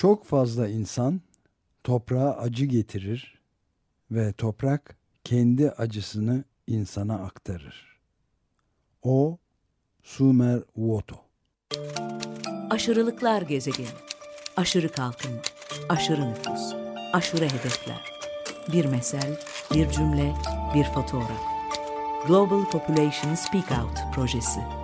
Çok fazla insan toprağa acı getirir ve toprak kendi acısını insana aktarır. O Sumer Woto. Aşırılıklar gezegeni. Aşırı kalkınma, aşırı nüfus, aşırı hedefler. Bir mesel, bir cümle, bir fotoğraf. Global Population Speak Out projesi.